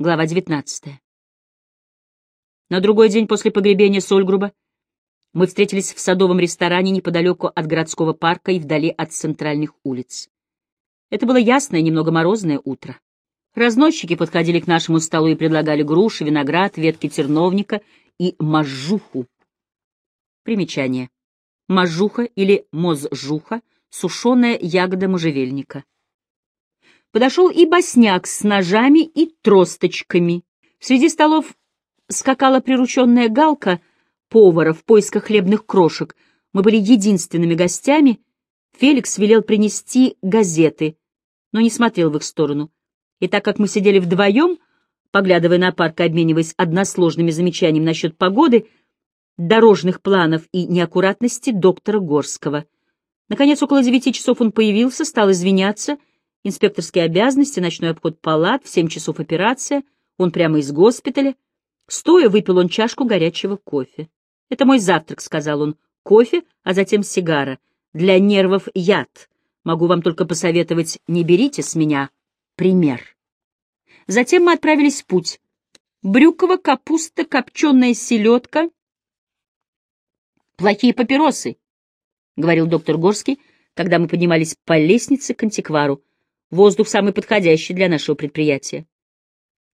Глава 19. На другой день после погребения Сольгруба мы встретились в садовом ресторане неподалеку от городского парка и вдали от центральных улиц. Это было ясное, немного морозное утро. Разносчики подходили к нашему столу и предлагали груши, виноград, ветки терновника и мажуху. Примечание. Мажуха или мозжуха — сушеная ягода можжевельника. Подошел и босняк с ножами и тросточками. Среди столов скакала прирученная галка повара в поисках хлебных крошек. Мы были единственными гостями. Феликс велел принести газеты, но не смотрел в их сторону. И так как мы сидели вдвоем, поглядывая на парк и обмениваясь односложными замечаниями насчет погоды, дорожных планов и неаккуратности доктора Горского. Наконец, около девяти часов он появился, стал извиняться — инспекторские обязанности, ночной обход палат, в семь часов операция, он прямо из госпиталя. Стоя выпил он чашку горячего кофе. «Это мой завтрак», — сказал он. «Кофе, а затем сигара. Для нервов яд. Могу вам только посоветовать, не берите с меня пример». Затем мы отправились в путь. Брюкова, капуста, копченая селедка. «Плохие папиросы», — говорил доктор Горский, когда мы поднимались по лестнице к антиквару. Воздух самый подходящий для нашего предприятия.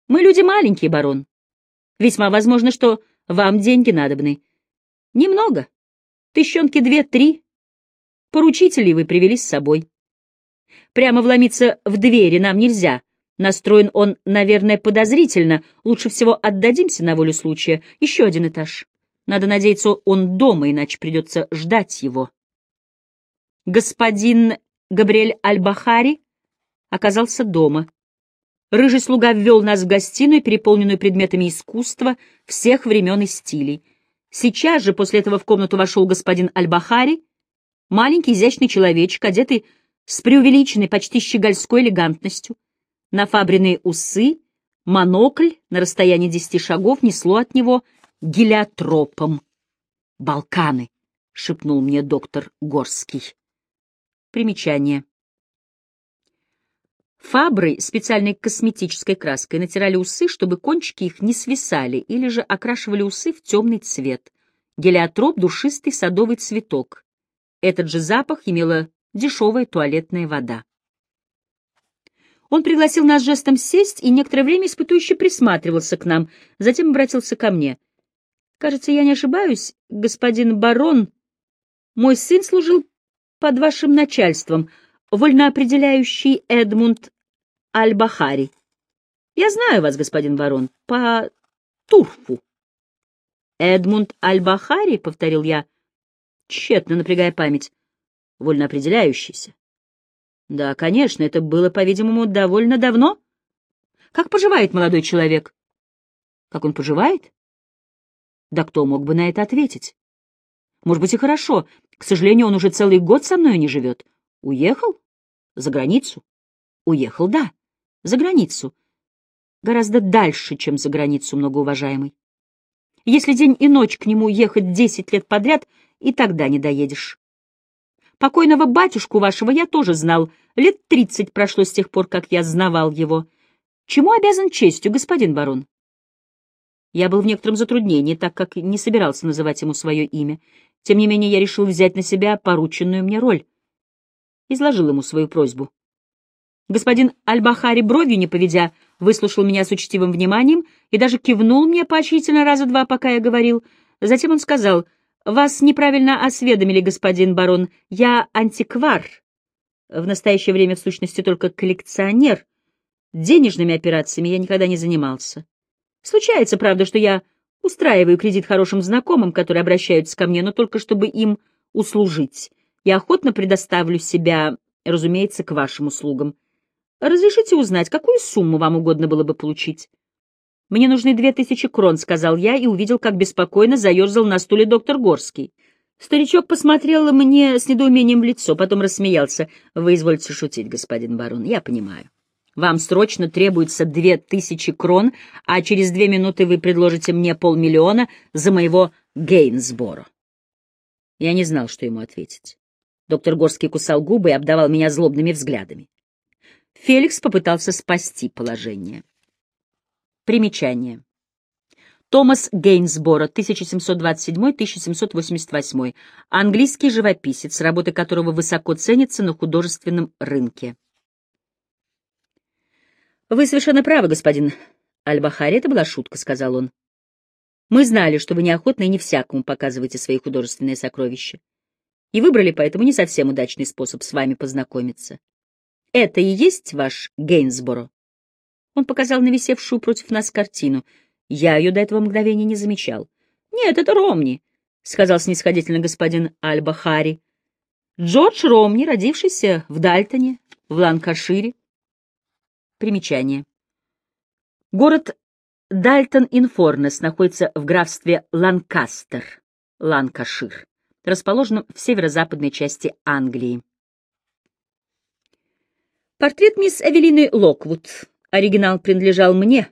Мы люди маленькие, барон. Весьма возможно, что вам деньги надобны. Немного. Тыщенки две-три. Поручителей вы привели с собой. Прямо вломиться в двери нам нельзя. Настроен он, наверное, подозрительно. Лучше всего отдадимся на волю случая. Еще один этаж. Надо надеяться, он дома, иначе придется ждать его. Господин Габриэль Альбахари оказался дома. Рыжий слуга ввел нас в гостиную, переполненную предметами искусства всех времен и стилей. Сейчас же после этого в комнату вошел господин Альбахари, маленький изящный человечек, одетый с преувеличенной, почти щегольской элегантностью. Нафабренные усы, монокль на расстоянии десяти шагов несло от него гелиотропом. «Балканы», — шепнул мне доктор Горский. Примечание. Фабры специальной косметической краской натирали усы, чтобы кончики их не свисали, или же окрашивали усы в темный цвет. Гелиотроп — душистый садовый цветок. Этот же запах имела дешевая туалетная вода. Он пригласил нас жестом сесть и некоторое время испытующе присматривался к нам, затем обратился ко мне. «Кажется, я не ошибаюсь, господин барон. Мой сын служил под вашим начальством, вольноопределяющий Эдмунд Аль-Бахари. Я знаю вас, господин барон, по турфу. Эдмунд Аль-Бахари, — повторил я, тщетно напрягая память, — вольно определяющийся. Да, конечно, это было, по-видимому, довольно давно. Как поживает молодой человек? Как он поживает? Да кто мог бы на это ответить? Может быть, и хорошо. К сожалению, он уже целый год со мной не живет. Уехал? За границу? Уехал, да за границу. Гораздо дальше, чем за границу, многоуважаемый. Если день и ночь к нему ехать десять лет подряд, и тогда не доедешь. Покойного батюшку вашего я тоже знал. Лет тридцать прошло с тех пор, как я знавал его. Чему обязан честью, господин барон? Я был в некотором затруднении, так как не собирался называть ему свое имя. Тем не менее, я решил взять на себя порученную мне роль. Изложил ему свою просьбу. Господин Аль-Бахари, бровью не поведя, выслушал меня с учтивым вниманием и даже кивнул мне поочередно раза два, пока я говорил. Затем он сказал, «Вас неправильно осведомили, господин барон. Я антиквар. В настоящее время, в сущности, только коллекционер. Денежными операциями я никогда не занимался. Случается, правда, что я устраиваю кредит хорошим знакомым, которые обращаются ко мне, но только чтобы им услужить. Я охотно предоставлю себя, разумеется, к вашим услугам. Разрешите узнать, какую сумму вам угодно было бы получить? Мне нужны две тысячи крон, — сказал я и увидел, как беспокойно заерзал на стуле доктор Горский. Старичок посмотрел мне с недоумением в лицо, потом рассмеялся. Вы извольте шутить, господин барон, я понимаю. Вам срочно требуется две тысячи крон, а через две минуты вы предложите мне полмиллиона за моего Гейнсборо. Я не знал, что ему ответить. Доктор Горский кусал губы и обдавал меня злобными взглядами. Феликс попытался спасти положение. Примечание. Томас Гейнсборо, 1727-1788, английский живописец, работы которого высоко ценятся на художественном рынке. «Вы совершенно правы, господин Аль-Бахари, это была шутка», — сказал он. «Мы знали, что вы неохотно и не всякому показываете свои художественные сокровища, и выбрали поэтому не совсем удачный способ с вами познакомиться. Это и есть ваш Гейнсборо?» Он показал на висевшую против нас картину — я ее до этого мгновения не замечал. «Нет, это Ромни», — сказал снисходительно господин Аль-Бахари. «Джордж Ромни, родившийся в Дальтоне, в Ланкашире». Примечание. Город Дальтон-Инфорнес находится в графстве Ланкастер, Ланкашир, расположенном в северо-западной части Англии. Портрет мисс Эвелины Локвуд. Оригинал принадлежал мне,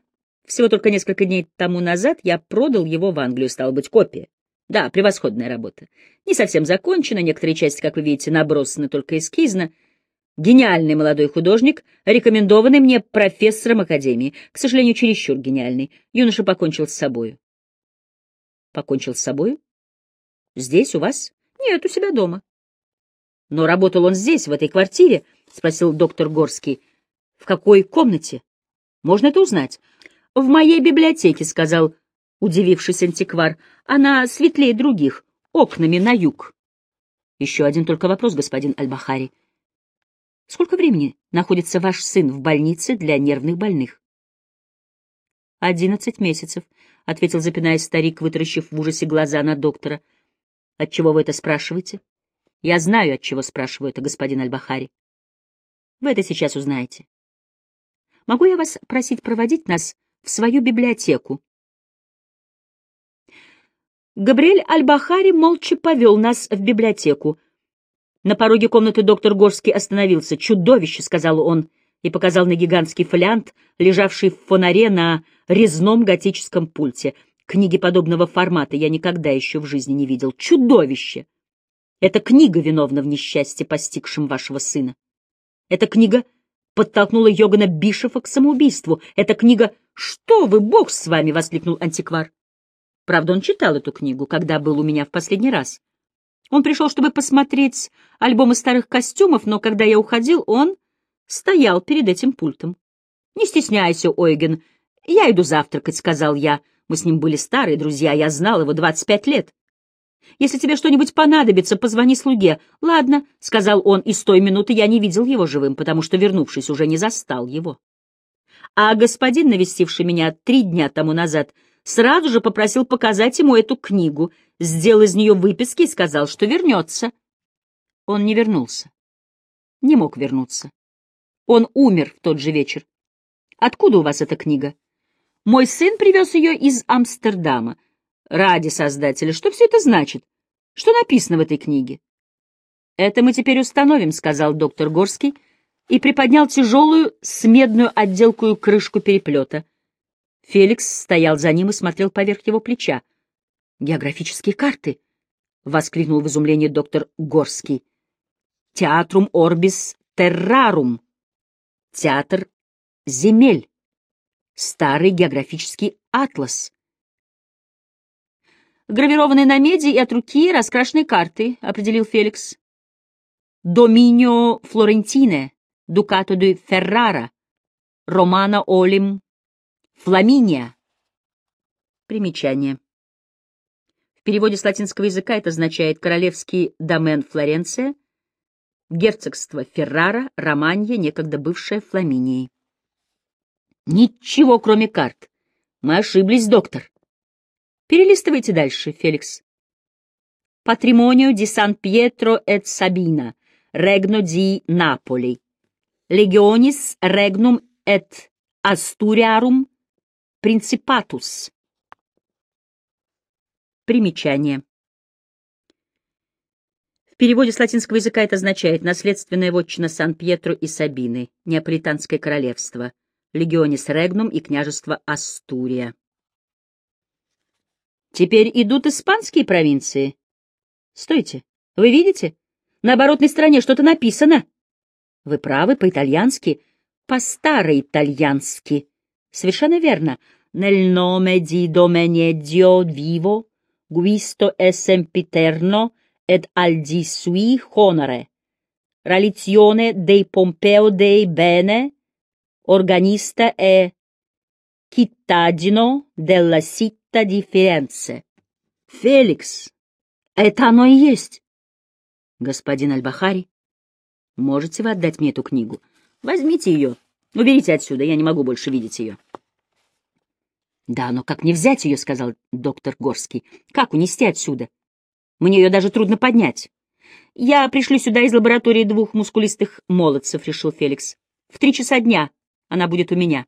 всего только несколько дней тому назад я продал его в Англию, стало быть, копия. Да, превосходная работа. Не совсем закончена, некоторые части, как вы видите, набросаны только эскизно. Гениальный молодой художник, рекомендованный мне профессором Академии. К сожалению, чересчур гениальный. Юноша покончил с собою. Покончил с собою? Здесь, у вас? Нет, у себя дома. Но работал он здесь, в этой квартире? — спросил доктор Горский. — В какой комнате? Можно это узнать? «В моей библиотеке», — сказал удивившись антиквар. «Она светлее других, окнами на юг». «Еще один только вопрос, господин Альбахари. Сколько времени находится ваш сын в больнице для нервных больных?» «Одиннадцать месяцев», — ответил, запинаясь старик, вытаращив в ужасе глаза на доктора. «Отчего вы это спрашиваете?» «Я знаю, от чего спрашиваю это, господин Альбахари. Вы это сейчас узнаете. Могу я вас просить проводить нас в свою библиотеку. Габриэль Альбахари молча повел нас в библиотеку. На пороге комнаты доктор Горский остановился. «Чудовище!» — сказал он и показал на гигантский фолиант, лежавший в фонаре на резном готическом пульте. Книги подобного формата я никогда еще в жизни не видел. Чудовище! Эта книга виновна в несчастье, постигшем вашего сына. Эта книга подтолкнула Йогана Бишефа к самоубийству. Эта книга «Что вы, бог с вами!» — воскликнул антиквар. Правда, он читал эту книгу, когда был у меня в последний раз. Он пришел, чтобы посмотреть альбомы старых костюмов, но когда я уходил, он стоял перед этим пультом. «Не стесняйся, Ойген, я иду завтракать», — сказал я. Мы с ним были старые друзья, я знал его двадцать пять лет. Если тебе что-нибудь понадобится, позвони слуге. Ладно, — сказал он, и с той минуты я не видел его живым, потому что, вернувшись, уже не застал его. А господин, навестивший меня три дня тому назад, сразу же попросил показать ему эту книгу, сделал из нее выписки и сказал, что вернется. Он не вернулся. Не мог вернуться. Он умер в тот же вечер. Откуда у вас эта книга? Мой сын привез ее из Амстердама. Ради Создателя, что все это значит? Что написано в этой книге? Это мы теперь установим, сказал доктор Горский и приподнял тяжелую с медную отделкую крышку переплета. Феликс стоял за ним и смотрел поверх его плеча. «Географические карты!» — воскликнул в изумлении доктор Горский. «Театрум орбис террарум. Театр земель. Старый географический атлас. Гравированные на меди и от руки раскрашенные карты, — определил Феликс. Доминио Флорентине, Дукато де Феррара, Романа Олим, Фламиния. Примечание. В переводе с латинского языка это означает «королевский домен Флоренция», герцогство Феррара, Романья, некогда бывшая Фламинией. Ничего, кроме карт. Мы ошиблись, доктор. Перелистывайте дальше, Феликс. Патримонио ди Сан-Пьетро эт Сабина, Регно ди Наполи, Легионис Регнум эт Астуриарум Принципатус. Примечание. В переводе с латинского языка это означает «наследственная вотчина Сан-Пьетро и Сабины», Неаполитанское королевство, Легионис Регнум и княжество Астурия. Теперь идут испанские провинции. Стойте, вы видите? На оборотной стороне что-то написано. Вы правы, по-итальянски, по-старо-итальянски. Совершенно верно. nel nome di Domine Dio vivo, guisto è sempiterno ed al di sui honore. Relizione dei Pompeo dei Bene, organista e cittadino della città di Ференце. Феликс, это оно и есть. Господин Альбахари, можете вы отдать мне эту книгу? Возьмите ее. Уберите отсюда, я не могу больше видеть ее. Да, но как не взять ее, сказал доктор Горский. Как унести отсюда? Мне ее даже трудно поднять. Я пришлю сюда из лаборатории двух мускулистых молодцев, решил Феликс. В три часа дня она будет у меня.